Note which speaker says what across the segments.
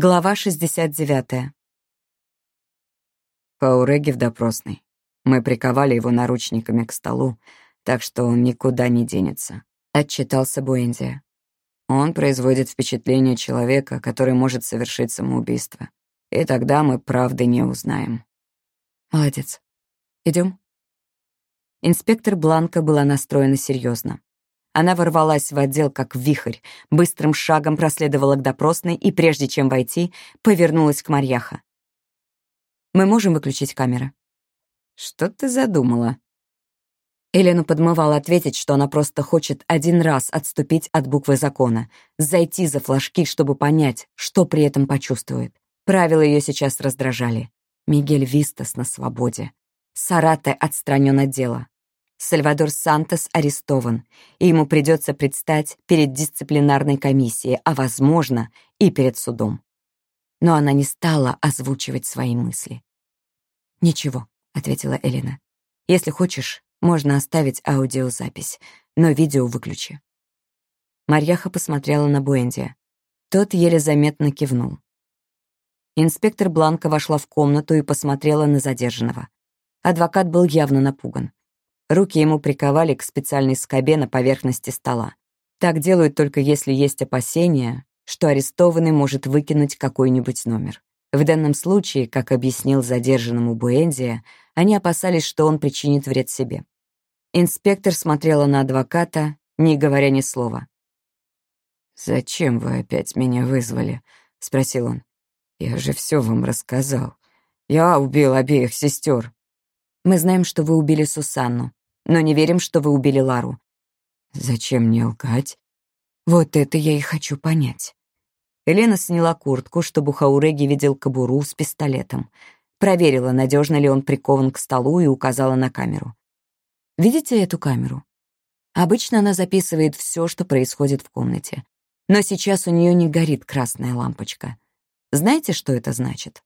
Speaker 1: Глава 69.
Speaker 2: Пауреги в допросной. Мы приковали его наручниками к столу, так что он никуда не денется. Отчитался Буэндия. Он производит впечатление человека, который может совершить самоубийство. И тогда мы правды не узнаем.
Speaker 1: Молодец. Идем. Инспектор Бланка была настроена серьезно. Она ворвалась в отдел как вихрь, быстрым шагом проследовала к допросной и, прежде чем войти, повернулась к Марьяха. «Мы можем выключить камеры?»
Speaker 2: «Что ты задумала?»
Speaker 1: Элену подмывала ответить, что она просто хочет один раз отступить от буквы закона, зайти за флажки, чтобы понять, что при этом почувствует. Правила ее сейчас раздражали. Мигель Вистас на свободе. Сарате отстранен от дела. Сальвадор Сантос арестован, и ему придется предстать перед дисциплинарной комиссией, а, возможно, и перед судом. Но она не стала озвучивать свои мысли. «Ничего», — ответила Элина. «Если хочешь, можно оставить аудиозапись, но видео выключи». Марьяха посмотрела на Буэнди. Тот еле заметно кивнул. Инспектор Бланка вошла в комнату и посмотрела на задержанного. Адвокат был явно напуган. Руки ему приковали к специальной скобе на поверхности стола. Так делают только если есть опасения, что арестованный может выкинуть какой-нибудь номер. В данном случае, как объяснил задержанному Буэндия, они опасались, что он причинит вред себе. Инспектор смотрела на адвоката, не говоря ни слова.
Speaker 2: «Зачем вы опять меня вызвали?» — спросил он. «Я же все вам рассказал. Я убил обеих сестер.
Speaker 1: Мы знаем, что вы убили Сусанну но не верим, что вы убили Лару».
Speaker 2: «Зачем мне лгать?»
Speaker 1: «Вот это я и хочу понять». Елена сняла куртку, чтобы Хауреги видел кобуру с пистолетом. Проверила, надежно ли он прикован к столу, и указала на камеру. «Видите эту камеру? Обычно она записывает все, что происходит в комнате. Но сейчас у нее не горит красная лампочка. Знаете, что это значит?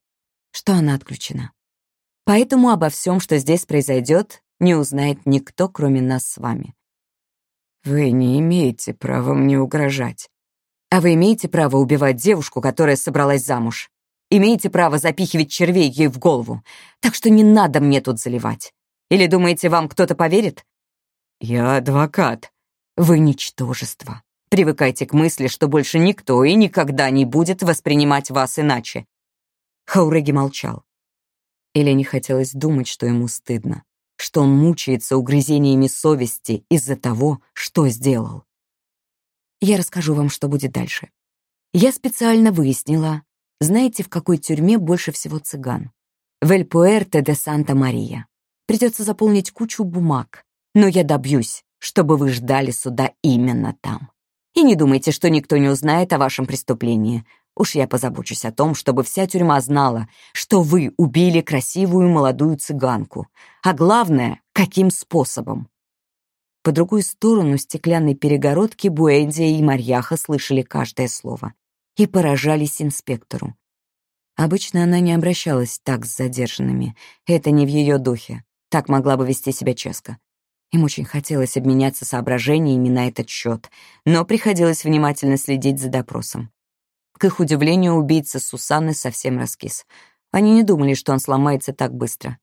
Speaker 1: Что она отключена. Поэтому обо всем, что здесь произойдет, не узнает никто, кроме нас с вами.
Speaker 2: Вы не имеете права мне угрожать.
Speaker 1: А вы имеете право убивать девушку, которая собралась замуж. Имеете право запихивать червей ей в голову. Так что не надо мне тут заливать. Или думаете, вам кто-то поверит?
Speaker 2: Я адвокат.
Speaker 1: Вы ничтожество. Привыкайте к мысли, что больше никто и никогда не будет воспринимать вас иначе. Хауреги молчал. Или не хотелось думать, что ему стыдно что он мучается угрызениями совести из-за того, что сделал. Я расскажу вам, что будет дальше. Я специально выяснила, знаете, в какой тюрьме больше всего цыган? В Эль-Пуэрте де Санта-Мария. Придется заполнить кучу бумаг, но я добьюсь, чтобы вы ждали суда именно там. И не думайте, что никто не узнает о вашем преступлении. Уж я позабочусь о том, чтобы вся тюрьма знала, что вы убили красивую молодую цыганку. А главное, каким способом. По другую сторону стеклянной перегородки Буэндия и Марьяха слышали каждое слово и поражались инспектору. Обычно она не обращалась так с задержанными. Это не в ее духе. Так могла бы вести себя Ческа. Им очень хотелось обменяться соображениями на этот счет, но приходилось внимательно следить за допросом. К их удивлению, убийца Сусанны совсем раскис. Они не думали, что он сломается так быстро.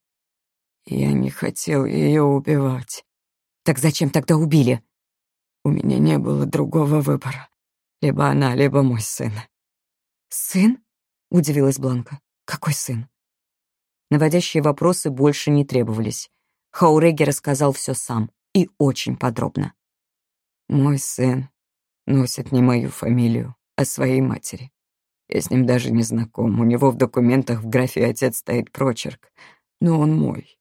Speaker 2: «Я не хотел ее убивать».
Speaker 1: «Так зачем тогда убили?»
Speaker 2: «У меня не было другого выбора. Либо она, либо мой сын».
Speaker 1: «Сын?» — удивилась Бланка. «Какой сын?» Наводящие вопросы больше не требовались. Хауреги рассказал все сам и очень подробно.
Speaker 2: «Мой сын носит не мою фамилию, о своей матери. Я с ним даже не знаком. У него в документах в графе «отец» стоит прочерк. Но он мой.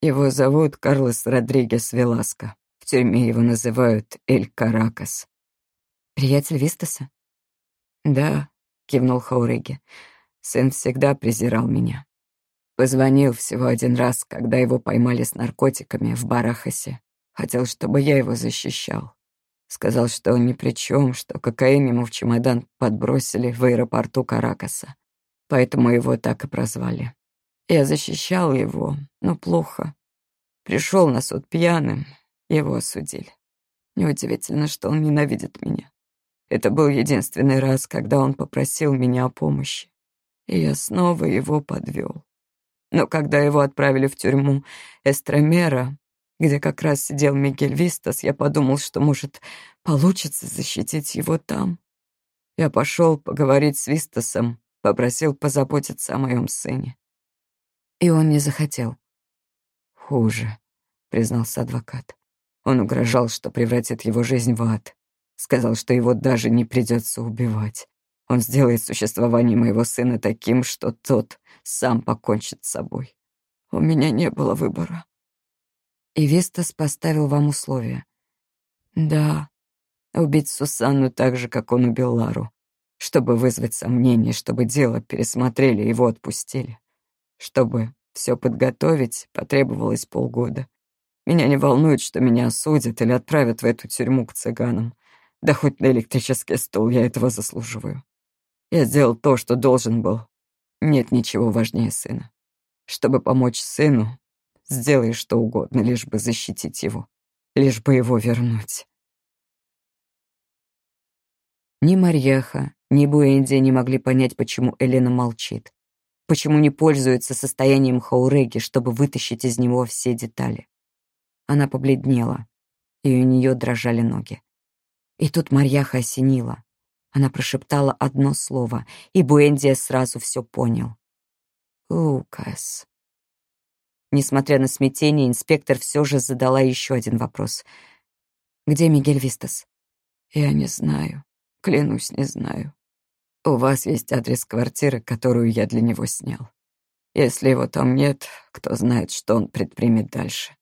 Speaker 2: Его зовут Карлос Родригес Веласко. В тюрьме его называют Эль Каракас.
Speaker 1: «Приятель Вистаса?»
Speaker 2: «Да», — кивнул Хауреги. «Сын всегда презирал меня. Позвонил всего один раз, когда его поймали с наркотиками в Барахасе. Хотел, чтобы я его защищал. Сказал, что он ни при чем, что кокаин ему в чемодан подбросили в аэропорту Каракаса. Поэтому его так и прозвали. Я защищал его, но плохо. Пришел на суд пьяным, его осудили. Неудивительно, что он ненавидит меня. Это был единственный раз, когда он попросил меня о помощи. И я снова его подвел. Но когда его отправили в тюрьму Эстромера, где как раз сидел Мигель Вистас, я подумал, что, может, получится защитить его там. Я пошел поговорить с Вистасом, попросил позаботиться о моем сыне.
Speaker 1: И он не захотел.
Speaker 2: Хуже, признался адвокат. Он угрожал, что превратит его жизнь в ад. Сказал, что его даже не придется убивать. Он сделает существование моего сына таким, что тот сам покончит с собой. У меня не было выбора.
Speaker 1: И Вестас поставил вам условия.
Speaker 2: Да, убить Сусанну так же, как он убил Лару, чтобы вызвать сомнения, чтобы дело пересмотрели и его отпустили. Чтобы все подготовить, потребовалось полгода. Меня не волнует, что меня осудят или отправят в эту тюрьму к цыганам. Да хоть на электрический стол я этого заслуживаю. Я сделал то, что должен был. Нет ничего важнее сына. Чтобы помочь сыну, сделай что угодно, лишь бы защитить его, лишь бы его вернуть.
Speaker 1: Ни Марьяха, ни Буэнди не могли понять, почему Элена молчит, почему не пользуется состоянием Хауреги, чтобы вытащить из него все детали. Она побледнела, и у нее дрожали ноги. И тут Марьяха осенила. Она прошептала одно слово, и Буэндия сразу все понял. «Лукас». Несмотря на смятение, инспектор все же задала еще один вопрос. «Где Мигель Вистас?»
Speaker 2: «Я не знаю. Клянусь, не знаю. У вас есть адрес квартиры, которую я для него снял. Если его там нет, кто знает, что он предпримет дальше».